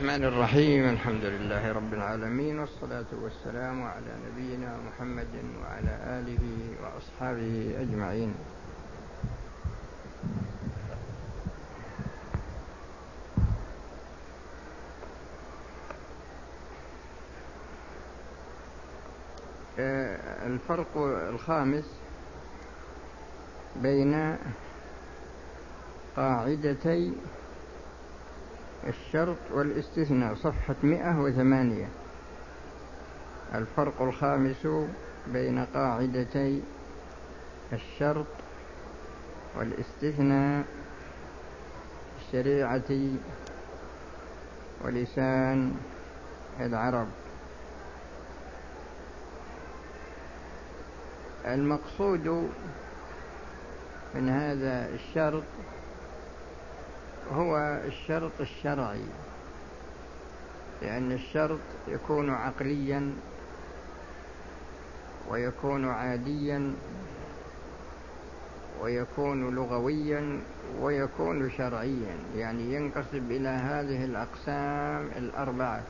الرحمن الرحيم الحمد لله رب العالمين والصلاة والسلام على نبينا محمد وعلى آله وأصحابه أجمعين. آه، الفرق الخامس بين قاعدتي الشرط والاستثناء صفحة مئة وثمانية. الفرق الخامس بين قاعدتي الشرط والاستثناء الشريعة ولسان العرب. المقصود من هذا الشرط هو الشرط الشرعي لأن الشرط يكون عقليا ويكون عاديا ويكون لغويا ويكون شرعيا يعني ينقسم إلى هذه الأقسام الأربعة.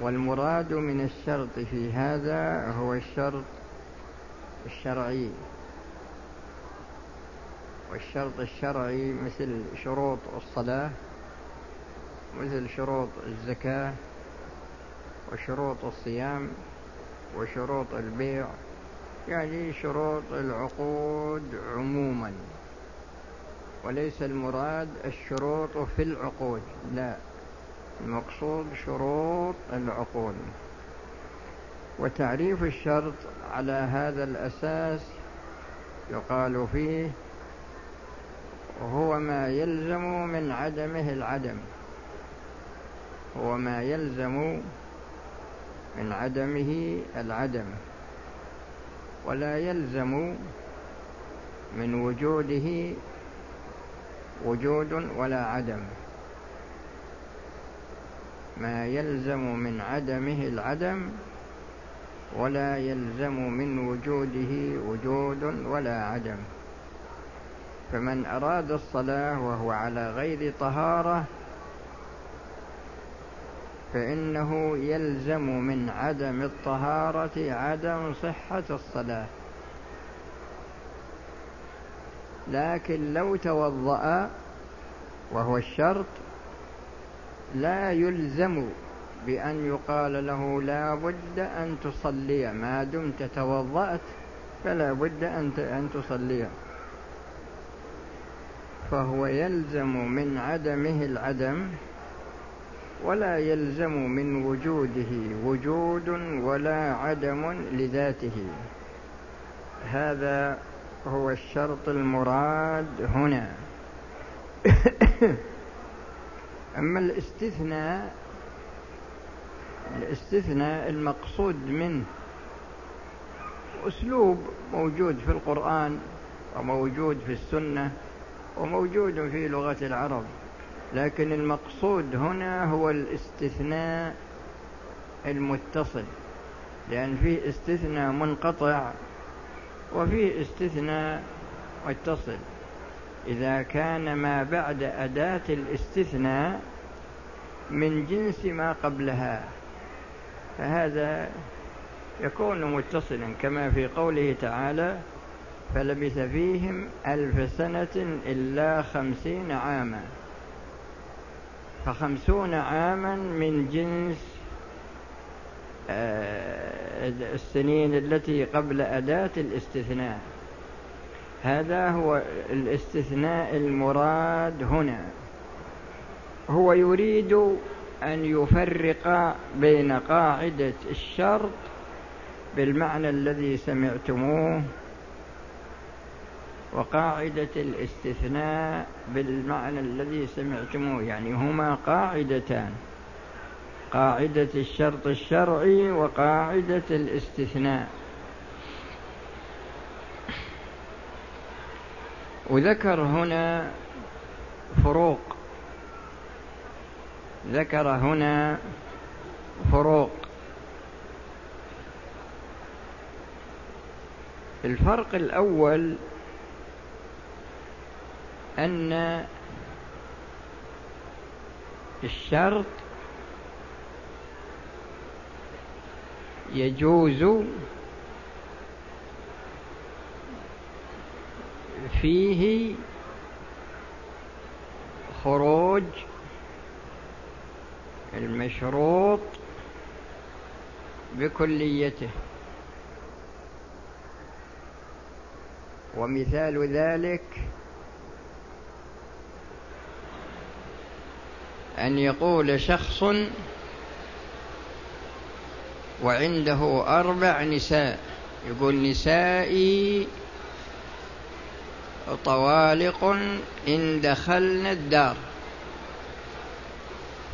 والمراد من الشرط في هذا هو الشرط الشرعي. والشرط الشرعي مثل شروط الصلاة مثل شروط الزكاة وشروط الصيام وشروط البيع يعني شروط العقود عموما. وليس المراد الشروط في العقود لا المقصود شروط العقود. وتعريف الشرط على هذا الأساس يقال فيه هو ما يلزم من عدمه العدم. هو ما يلزم من عدمه العدم. ولا يلزم من وجوده وجود ولا عدم. ما يلزم من عدمه العدم ولا يلزم من وجوده وجود ولا عدم. فمن أراد الصلاة وهو على غير طهارة فإنه يلزم من عدم الطهارة عدم صحة الصلاة. لكن لو توضأ وهو الشرط لا يلزم بأن يقال له لا بد أن تصلي ما دمت توضأت فلا بد أن تصلي. فهو يلزم من عدمه العدم ولا يلزم من وجوده وجود ولا عدم لذاته. هذا هو الشرط المراد هنا. أما الاستثناء الاستثناء المقصود منه أسلوب موجود في القرآن وموجود في السنة وموجود في لغة العرب لكن المقصود هنا هو الاستثناء المتصل لأن فيه استثناء منقطع وفيه استثناء متصل. إذا كان ما بعد أداة الاستثناء من جنس ما قبلها فهذا يكون متصلا كما في قوله تعالى فلبث فيهم ألف سنة إلا خمسين عاما. فخمسون عاما من جنس آه، السنين التي قبل أداة الاستثناء. هذا هو الاستثناء المراد هنا. هو يريد أن يفرق بين قاعدة الشرط بالمعنى الذي سمعتموه وقاعدة الاستثناء بالمعنى الذي سمعتموه يعني هما قاعدتان قاعدة الشرط الشرعي وقاعدة الاستثناء. وذكر هنا فروق ذكر هنا فروق. الفرق الأول أن الشرط يجوز فيه خروج المشروط بكليته. ومثال ذلك أن يقول شخص وعنده أربع نساء. يقول نسائي طوالق إن دخلنا الدار.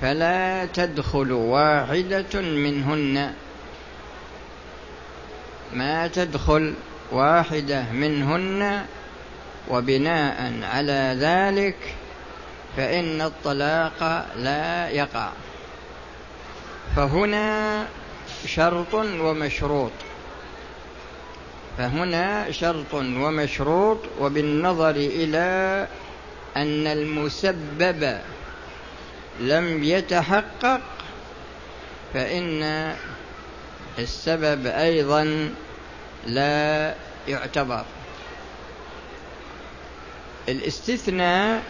فلا تدخل واحدة منهن. ما تدخل واحدة منهن وبناء على ذلك فإن الطلاق لا يقع. فهنا شرط ومشروط. فهنا شرط ومشروط وبالنظر إلى أن المسبب لم يتحقق فإن السبب أيضا لا يعتبر. الاستثناء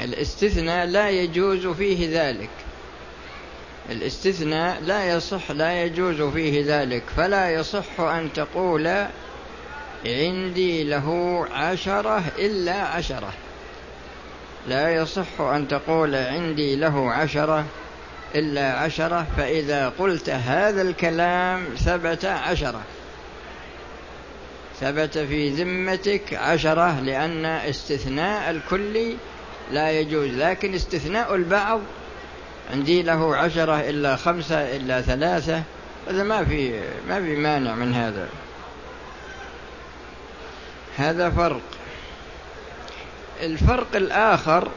الاستثناء لا يجوز فيه ذلك. الاستثناء لا يصح لا يجوز فيه ذلك. فلا يصح أن تقول عندي له عشرة إلا عشرة. لا يصح أن تقول عندي له عشرة إلا عشرة فإذا قلت هذا الكلام ثبت عشرة. ثبت في ذمتك عشرة لأن استثناء الكل لا يجوز. لكن استثناء البعض عندي له عشرة إلا خمسة إلا ثلاثة هذا ما في ما في مانع من هذا. هذا فرق. الفرق الآخر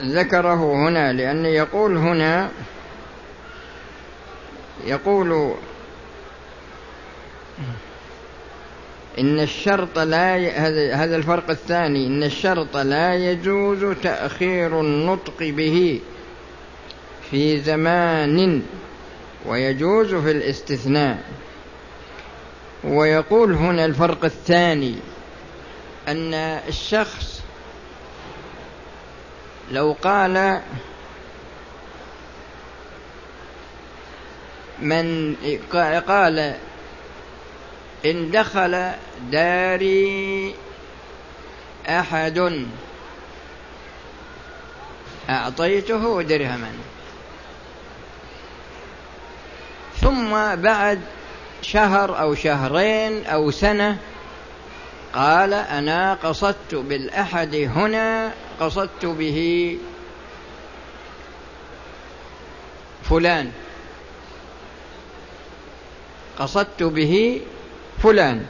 ذكره هنا لأنه يقول هنا يقول إن الشرط لا ي... هذا الفرق الثاني. إن الشرط لا يجوز تأخير النطق به في زمان ويجوز في الاستثناء. ويقول هنا الفرق الثاني أن الشخص لو قال من قال إن دخل داري أحد. أعطيته درهما. ثم بعد شهر أو شهرين أو سنة قال أنا قصدت بالأحد هنا قصدت به فلان. قصدت به فلان.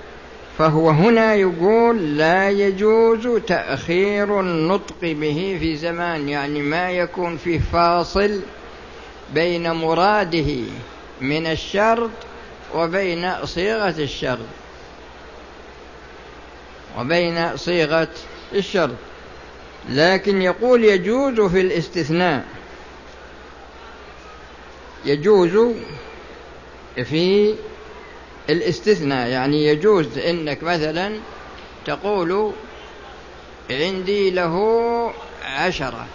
فهو هنا يقول لا يجوز تأخير النطق به في زمان يعني ما يكون فيه فاصل بين مراده من الشرط وبين صيغة الشرط. وبين صيغة الشرط. لكن يقول يجوز في الاستثناء. يجوز في الاستثناء يعني يجوز إنك مثلا تقول عندي له عشرة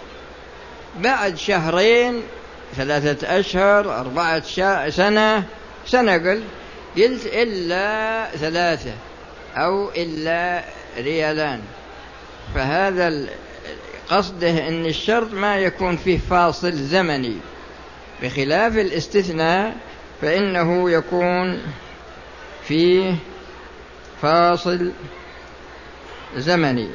بعد شهرين ثلاثة أشهر أربعة سنة سنة قلت قلت إلا ثلاثة أو إلا ريالان. فهذا قصده أن الشرط ما يكون فيه فاصل زمني. بخلاف الاستثناء فإنه يكون فيه فاصل زمني.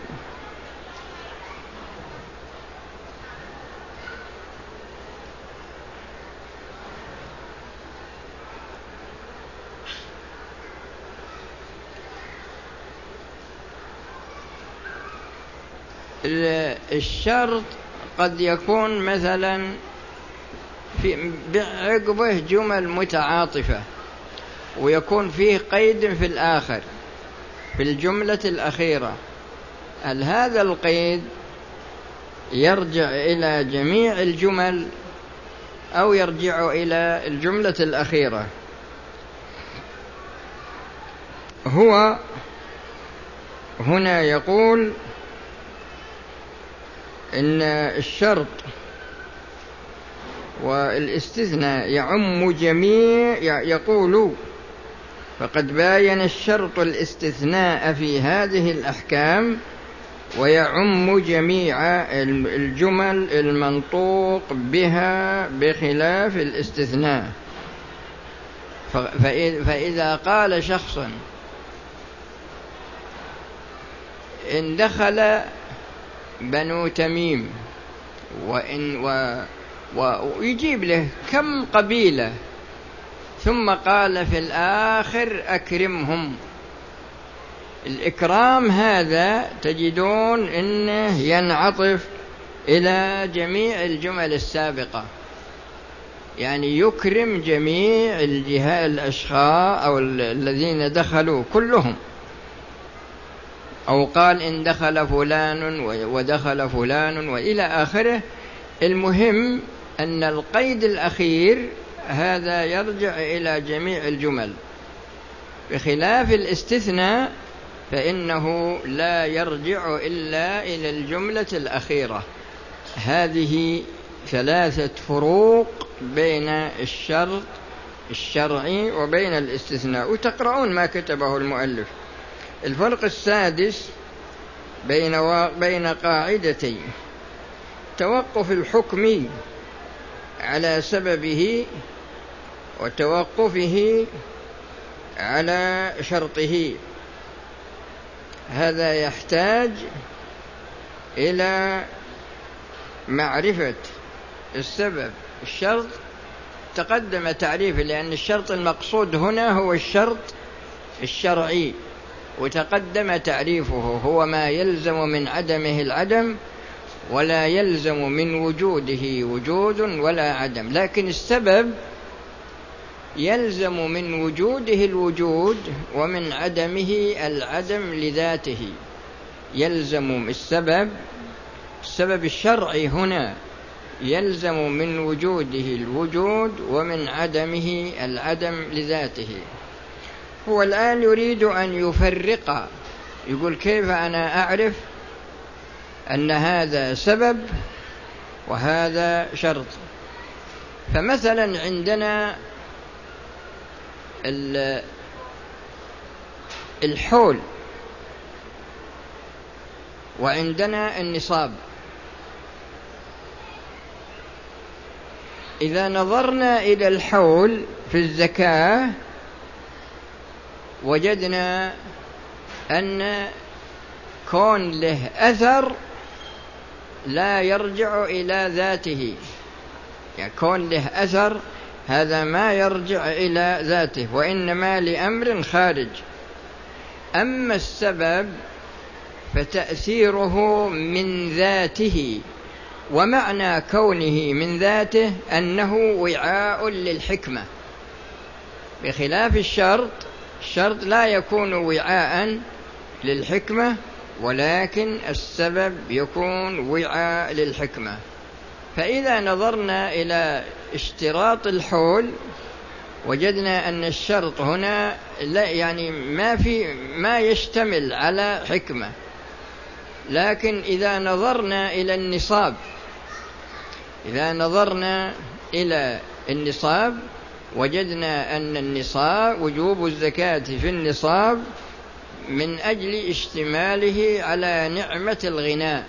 الشرط قد يكون مثلا في عقبه جمل متعاطفة. ويكون فيه قيد في الآخر في الجملة الأخيرة. هل هذا القيد يرجع إلى جميع الجمل أو يرجع إلى الجملة الأخيرة؟ هو هنا يقول إن الشرط والاستثناء يعم جميع يقول فقد باين الشرط الاستثناء في هذه الأحكام ويعم جميع الجمل المنطوق بها بخلاف الاستثناء. فإذا قال شخص إن دخل بنو تميم وإن و ويجيب له كم قبيلة ثم قال في الآخر أكرمهم. الإكرام هذا تجدون أنه ينعطف إلى جميع الجمل السابقة. يعني يكرم جميع الجهات الأشخاص أو الذين دخلوا كلهم. أو قال إن دخل فلان ودخل فلان وإلى آخره. المهم أن القيد الأخير هذا يرجع إلى جميع الجمل. بخلاف الاستثناء فإنه لا يرجع إلا إلى الجملة الأخيرة. هذه ثلاثة فروق بين الشرط الشرعي وبين الاستثناء. وتقرؤون ما كتبه المؤلف. الفرق السادس بين و... بين قاعدتين. توقف الحكم على سببه وتوقفه على شرطه. هذا يحتاج إلى معرفة السبب. الشرط تقدم تعريفه لأن الشرط المقصود هنا هو الشرط الشرعي وتقدم تعريفه. هو ما يلزم من عدمه العدم ولا يلزم من وجوده وجود ولا عدم. لكن السبب يلزم من وجوده الوجود ومن عدمه العدم لذاته. يلزم السبب السبب الشرعي هنا يلزم من وجوده الوجود ومن عدمه العدم لذاته. هو الآن يريد أن يفرق يقول كيف أنا أعرف أن هذا سبب وهذا شرط؟ فمثلا عندنا الحول. وعندنا النصاب. إذا نظرنا إلى الحول في الزكاة وجدنا أن كون له أثر لا يرجع إلى ذاته. يعني كون له أثر هذا ما يرجع إلى ذاته وإنما لأمر خارج. أما السبب فتأثيره من ذاته ومعنى كونه من ذاته أنه وعاء للحكمة. بخلاف الشرط الشرط لا يكون وعاء للحكمة ولكن السبب يكون وعاء للحكمة. فإذا نظرنا إلى اشتراط الحول وجدنا أن الشرط هنا لا يعني ما في ما يشتمل على حكمة. لكن إذا نظرنا إلى النصاب إذا نظرنا إلى النصاب وجدنا أن النصاب وجوب الزكاة في النصاب من أجل اشتماله على نعمة الغناء.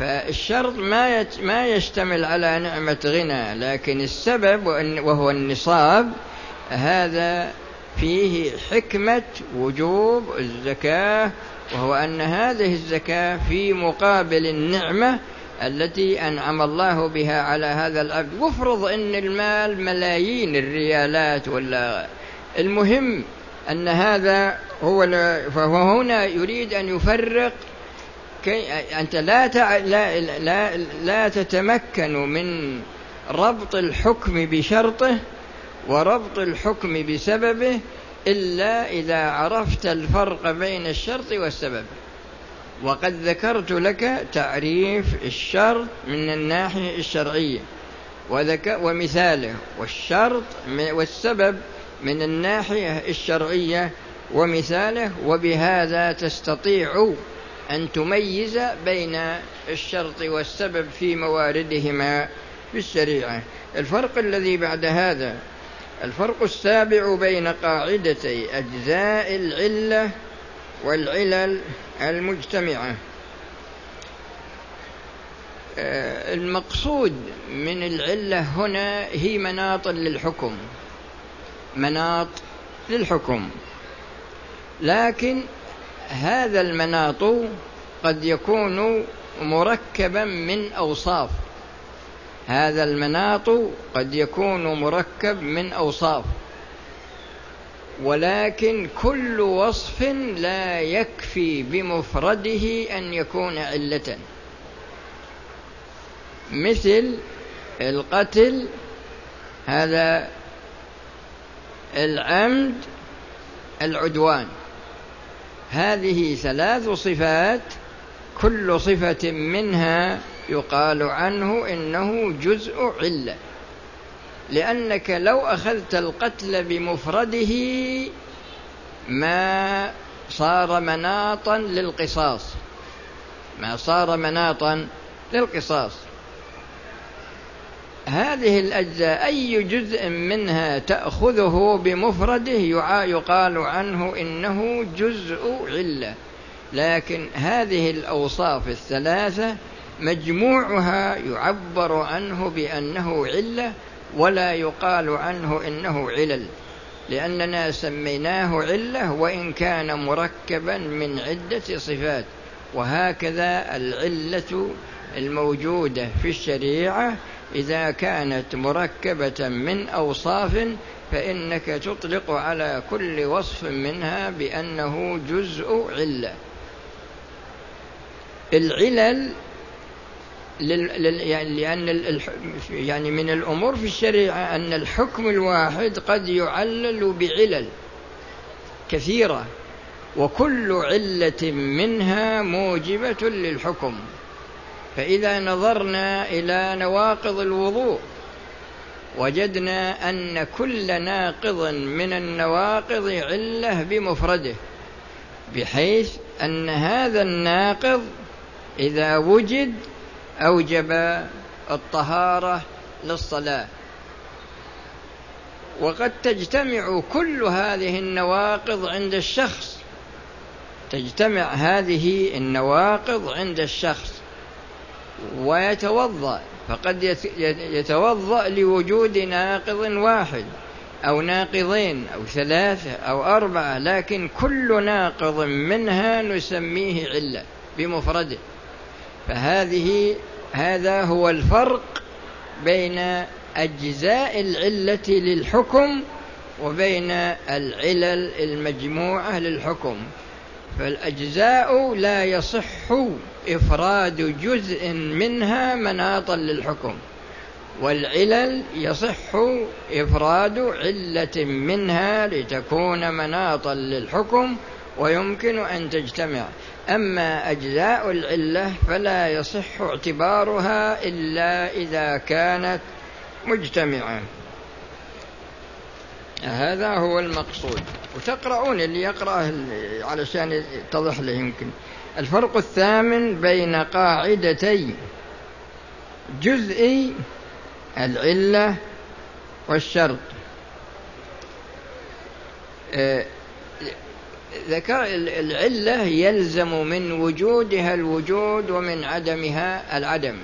فالشرط ما ما يشتمل على نعمة غنى لكن السبب وهو النصاب هذا فيه حكمة وجوب الزكاة وهو أن هذه الزكاة في مقابل النعمة التي أنعم الله بها على هذا العبد وافرض أن المال ملايين الريالات ولا المهم أن هذا هو فهو هنا يريد أن يفرق كي أنت لا, تع... لا, لا, لا تتمكن من ربط الحكم بشرطه وربط الحكم بسببه إلا إذا عرفت الفرق بين الشرط والسبب. وقد ذكرت لك تعريف الشرط من الناحية الشرعية ومثاله والشرط والسبب من الناحية الشرعية ومثاله وبهذا تستطيع أن تميز بين الشرط والسبب في مواردهما في الشريعة. الفرق الذي بعد هذا الفرق السابع بين قاعدتي أجزاء العلة والعلل المجتمعة. آه، المقصود من العلة هنا هي مناط للحكم. مناط للحكم. لكن هذا المناط قد يكون مركبا من أوصاف. هذا المناط قد يكون مركب من أوصاف. ولكن كل وصف لا يكفي بمفرده أن يكون علة. مثل القتل هذا العمد العدوان. هذه ثلاث صفات كل صفة منها يقال عنه إنه جزء علة. لأنك لو أخذت القتل بمفرده ما صار مناطا للقصاص. ما صار مناطا للقصاص. هذه الأجزاء أي جزء منها تأخذه بمفرده يقال عنه إنه جزء علة. لكن هذه الأوصاف الثلاثة مجموعها يعبر عنه بأنه علة ولا يقال عنه إنه علل لأننا سميناه علة وإن كان مركبا من عدة صفات وهكذا العلة الموجودة في الشريعة إذا كانت مركبة من أوصاف فإنك تطلق على كل وصف منها بأنه جزء علة. العلل يعني لأن يعني من الأمور في الشريعة أن الحكم الواحد قد يعلل بعلل كثيرة وكل علة منها موجبة للحكم. فإذا نظرنا إلى نواقض الوضوء وجدنا أن كل ناقض من النواقض علة بمفرده بحيث أن هذا الناقض إذا وجد أوجب الطهارة للصلاة. وقد تجتمع كل هذه النواقض عند الشخص تجتمع هذه النواقض عند الشخص. ويتوضأ. فقد يتوضأ لوجود ناقض واحد أو ناقضين أو ثلاثة أو أربعة لكن كل ناقض منها نسميه علة بمفرده. فهذه هذا هو الفرق بين أجزاء العلة للحكم وبين العلل المجموعة للحكم. فالأجزاء لا يصح إفراد جزء منها مناطا للحكم والعلل يصح إفراد علة منها لتكون مناطا للحكم ويمكن أن تجتمع. أما أجزاء العلة فلا يصح اعتبارها إلا إذا كانت مجتمعة. هذا هو المقصود. وتقرؤون اللي يقرأ علشان يتضح له يمكن. الفرق الثامن بين قاعدتي جزء العلة والشرط. آه، ذكر العلة يلزم من وجودها الوجود ومن عدمها العدم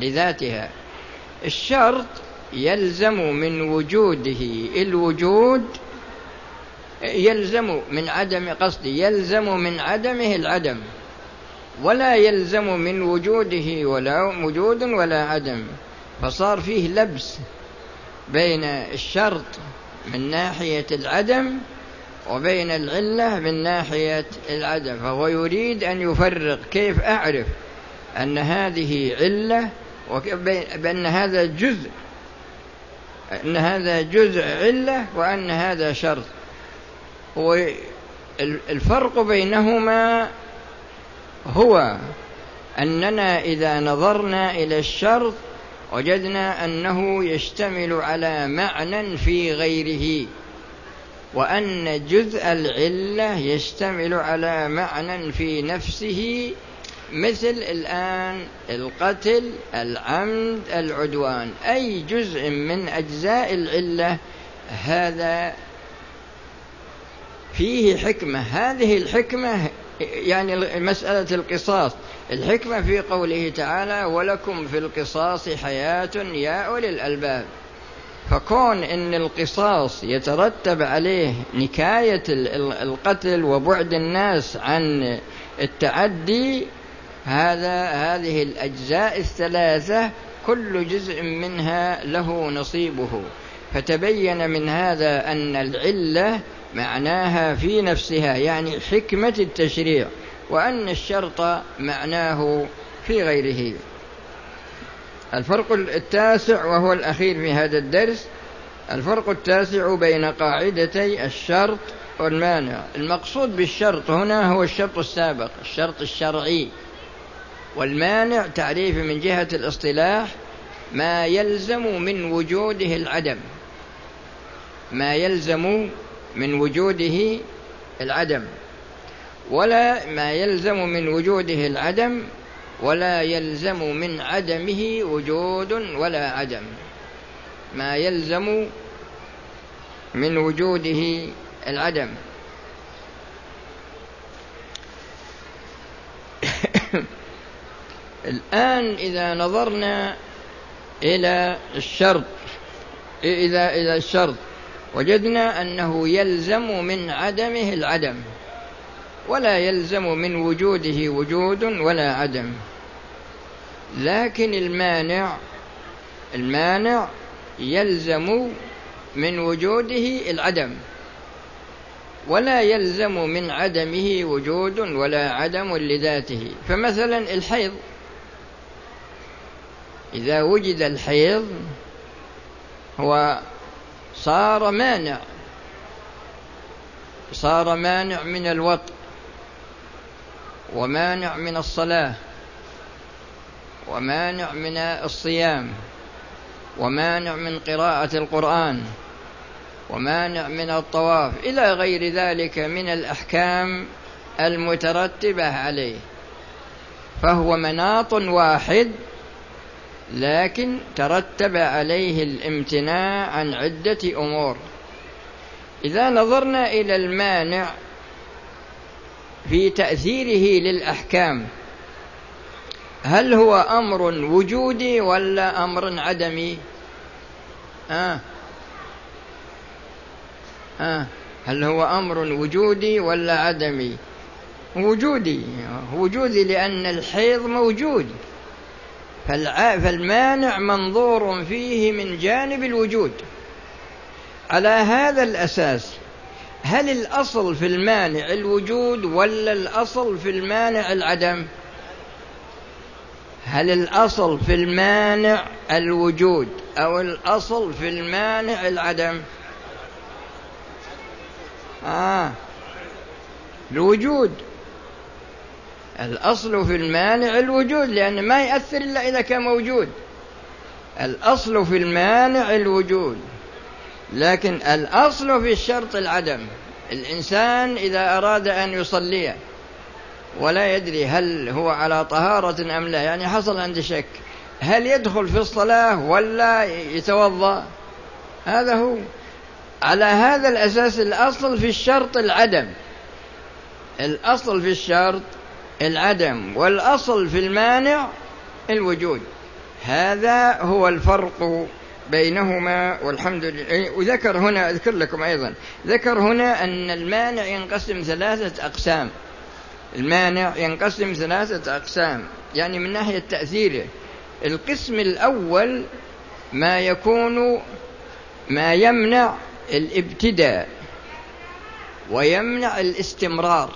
لذاتها. الشرط يلزم من وجوده الوجود يلزم من عدم قصدي يلزم من عدمه العدم. ولا يلزم من وجوده ولا وجود ولا عدم. فصار فيه لبس بين الشرط من ناحية العدم وبين العلة من ناحية العدم. فهو يريد أن يفرق. كيف أعرف أن هذه علة وبأن هذا جزء أن هذا جزء علة وأن هذا شرط. والفرق بينهما هو أننا إذا نظرنا إلى الشرط وجدنا أنه يشتمل على معنى في غيره وأن جزء العلة يشتمل على معنى في نفسه مثل الآن القتل العمد العدوان. أي جزء من أجزاء العلة هذا فيه حكمة. هذه الحكمة يعني مسألة القصاص. الحكمة في قوله تعالى ولكم في القصاص حياة يا أولي الألباب. فكون إن القصاص يترتب عليه نكاية القتل وبعد الناس عن التعدي هذا هذه الأجزاء الثلاثة كل جزء منها له نصيبه. فتبين من هذا أن العلة معناها في نفسها يعني حكمة التشريع وأن الشرط معناه في غيره. الفرق التاسع وهو الأخير في هذا الدرس الفرق التاسع بين قاعدتي الشرط والمانع. المقصود بالشرط هنا هو الشرط السابق الشرط الشرعي. والمانع تعريف من جهة الاصطلاح ما يلزم من وجوده العدم. ما يلزم من وجوده العدم. ولا ما يلزم من وجوده العدم ولا يلزم من عدمه وجود ولا عدم. ما يلزم من وجوده العدم. الآن إذا نظرنا إلى الشرط إذا إلى الشرط وجدنا أنه يلزم من عدمه العدم ولا يلزم من وجوده وجود ولا عدم. لكن المانع المانع يلزم من وجوده العدم ولا يلزم من عدمه وجود ولا عدم لذاته. فمثلا الحيض إذا وجد الحيض هو صار مانع صار مانع من الوطء ومانع من الصلاة ومانع من الصيام ومانع من قراءة القرآن ومانع من الطواف إلى غير ذلك من الأحكام المترتبة عليه فهو مناط واحد لكن ترتب عليه الامتناع عن عدة أمور إذا نظرنا إلى المانع في تأثيره للأحكام هل هو أمر وجودي ولا أمر عدمي آه. آه. هل هو أمر وجودي ولا عدمي وجودي وجودي لأن الحيض موجود فالمانع منظور فيه من جانب الوجود. على هذا الأساس هل الأصل في المانع الوجود ولا الأصل في المانع العدم؟ هل الأصل في المانع الوجود أو الأصل في المانع العدم؟ آه. الوجود. الأصل في المانع الوجود لأن ما يأثر إلا إذا كان موجود. الأصل في المانع الوجود. لكن الأصل في الشرط العدم الإنسان إذا أراد أن يصلي ولا يدري هل هو على طهارة أم لا يعني حصل عندي شك هل يدخل في الصلاة ولا يتوضأ؟ هذا هو. على هذا الأساس الأصل في الشرط العدم. الأصل في الشرط العدم والأصل في المانع الوجود. هذا هو الفرق بينهما والحمد لله. وذكر هنا أذكر لكم أيضا ذكر هنا أن المانع ينقسم ثلاثة أقسام. المانع ينقسم ثلاثة أقسام يعني من ناحية تأثيره. القسم الأول ما يكون ما يمنع الابتداء ويمنع الاستمرار.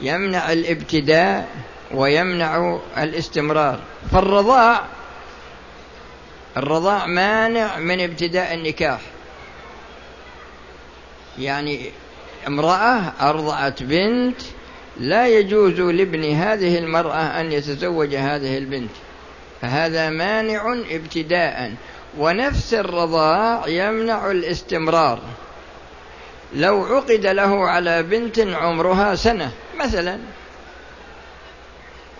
يمنع الابتداء ويمنع الاستمرار. فالرضاع الرضاع مانع من ابتداء النكاح. يعني امرأة أرضعت بنت لا يجوز لابن هذه المرأة أن يتزوج هذه البنت. فهذا مانع ابتداء. ونفس الرضاع يمنع الاستمرار. لو عقد له على بنت عمرها سنة. مثلا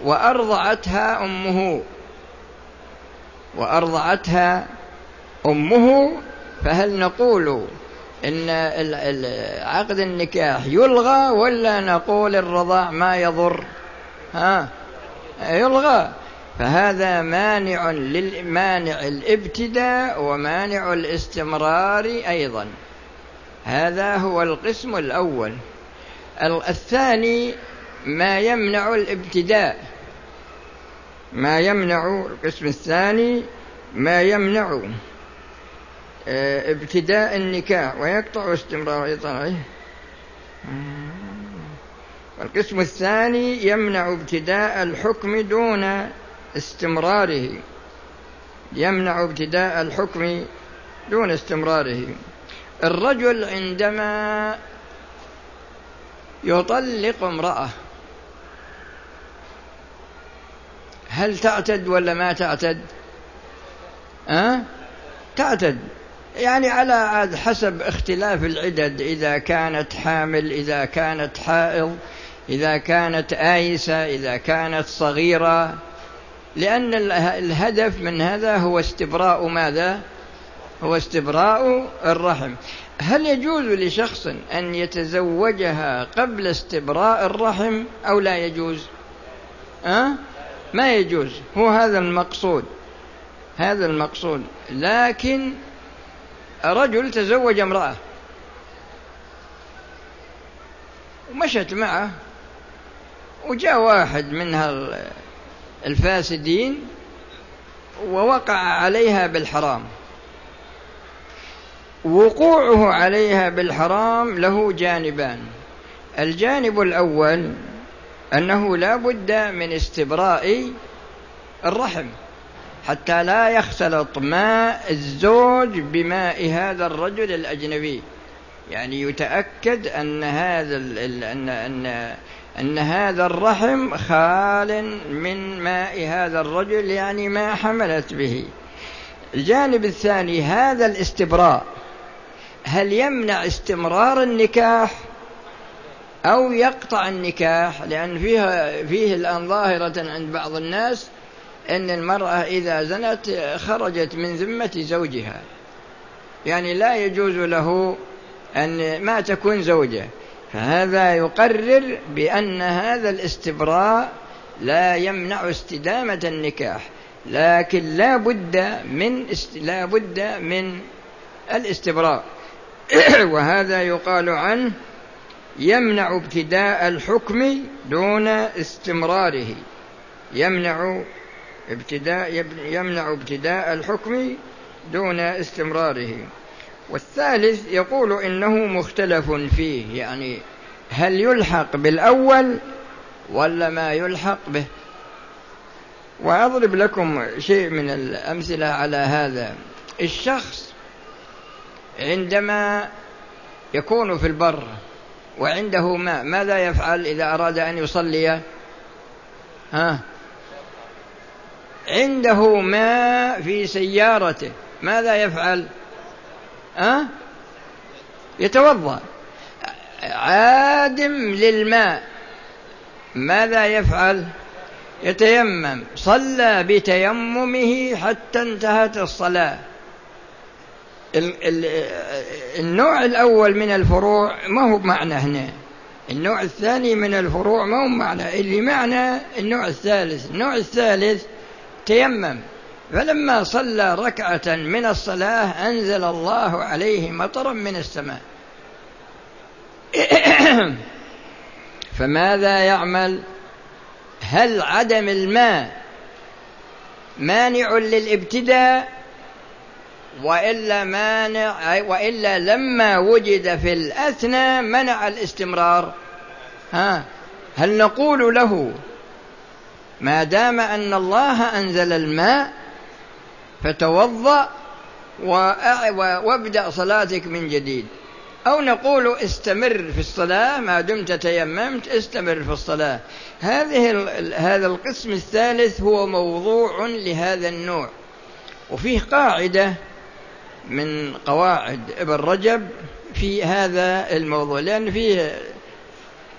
وأرضعتها أمه وأرضعتها أمه فهل نقول إن عقد النكاح يلغى ولا نقول الرضاع ما يضر؟ ها؟ يلغى. فهذا مانع للمانع الابتداء ومانع الاستمرار أيضا. هذا هو القسم الأول. الثاني ما يمنع الابتداء. ما يمنع القسم الثاني ما يمنع آه، ابتداء النكاح ويقطع استمرار طلعه والقسم الثاني يمنع ابتداء الحكم دون استمراره. يمنع ابتداء الحكم دون استمراره. الرجل عندما يطلق امرأة هل تعتد ولا ما تعتد؟ أه؟ تعتد يعني على حسب اختلاف العدد إذا كانت حامل إذا كانت حائض إذا كانت آيسة إذا كانت صغيرة لأن الهدف من هذا هو استبراء ماذا؟ هو استبراء الرحم هل يجوز لشخص أن يتزوجها قبل استبراء الرحم أو لا يجوز؟ أه؟ ما يجوز. هو هذا المقصود. هذا المقصود. لكن رجل تزوج امرأة. ومشت معه. وجاء واحد من الفاسدين ووقع عليها بالحرام. وقوعه عليها بالحرام له جانبان. الجانب الأول أنه لا بد من استبراء الرحم حتى لا يختلط ماء الزوج بماء هذا الرجل الأجنبي. يعني يتأكد أن هذا أن أن أن هذا الرحم خال من ماء هذا الرجل يعني ما حملت به. الجانب الثاني هذا الاستبراء. هل يمنع استمرار النكاح أو يقطع النكاح؟ لأن فيها فيه الآن ظاهرة عند بعض الناس أن المرأة إذا زنت خرجت من ذمة زوجها. يعني لا يجوز له أن ما تكون زوجة. فهذا يقرر بأن هذا الاستبراء لا يمنع استدامة النكاح. لكن لا بد من لا بد من الاستبراء. وهذا يقال عنه يمنع ابتداء الحكم دون استمراره. يمنع ابتداء يمنع ابتداء الحكم دون استمراره. والثالث يقول إنه مختلف فيه يعني هل يلحق بالأول ولا ما يلحق به؟ وأضرب لكم شيء من الأمثلة على هذا. الشخص عندما يكون في البر وعنده ماء ماذا يفعل إذا أراد أن يصلي؟ ها؟ عنده ماء في سيارته. ماذا يفعل؟ أه؟ يتوضأ. عادم للماء. ماذا يفعل؟ يتيمم. صلى بتيممه حتى انتهت الصلاة. النوع الأول من الفروع ما هو معنى هنا. النوع الثاني من الفروع ما هو معنى اللي معنى النوع الثالث. النوع الثالث تيمم. فلما صلى ركعة من الصلاة أنزل الله عليه مطرا من السماء. فماذا يعمل؟ هل عدم الماء مانع للابتداء وإلا مانع وإلا لما وجد في الأثنى منع الاستمرار. ها؟ هل نقول له ما دام أن الله أنزل الماء فتوضأ وابدأ صلاتك من جديد؟ أو نقول استمر في الصلاة ما دمت تيممت استمر في الصلاة. هذه هذا القسم الثالث هو موضوع لهذا النوع. وفيه قاعدة من قواعد ابن رجب في هذا الموضوع لأن فيه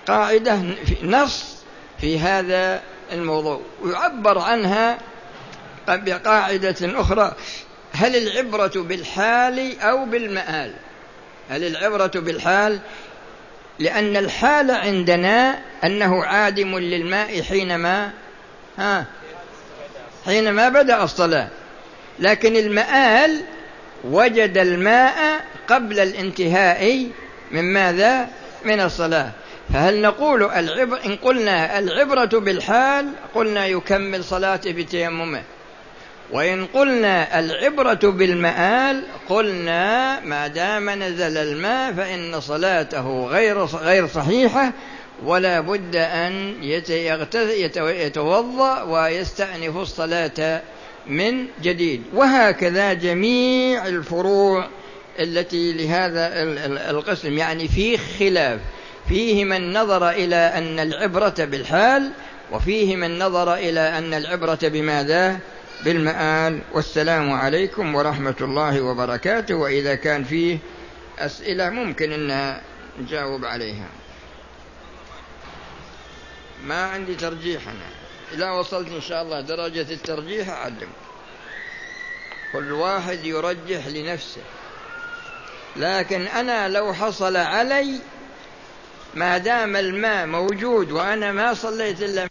قاعدة في نص في هذا الموضوع ويعبر عنها بقاعدة أخرى. هل العبرة بالحال أو بالمآل؟ هل العبرة بالحال؟ لأن الحال عندنا أنه عادم للماء حينما ها حينما بدأ الصلاة لكن المآل وجد الماء قبل الانتهاء من ماذا؟ من الصلاة. فهل نقول العبر إن قلنا العبرة بالحال قلنا يكمل صلاته بتيممه. وإن قلنا العبرة بالمآل قلنا ما دام نزل الماء فإن صلاته غير غير صحيحة ولا بد أن يتوضأ ويستأنف الصلاة. من جديد. وهكذا جميع الفروع التي لهذا القسم يعني فيه خلاف. فيه من نظر إلى أن العبرة بالحال وفيه من نظر إلى أن العبرة بماذا؟ بالمآل. والسلام عليكم ورحمة الله وبركاته. وإذا كان فيه أسئلة ممكن أن نجاوب عليها. ما عندي ترجيح أنا إذا وصلت إن شاء الله درجة الترجيح أعلم. كل واحد يرجح لنفسه. لكن أنا لو حصل علي ما دام الماء موجود وأنا ما صليت إلا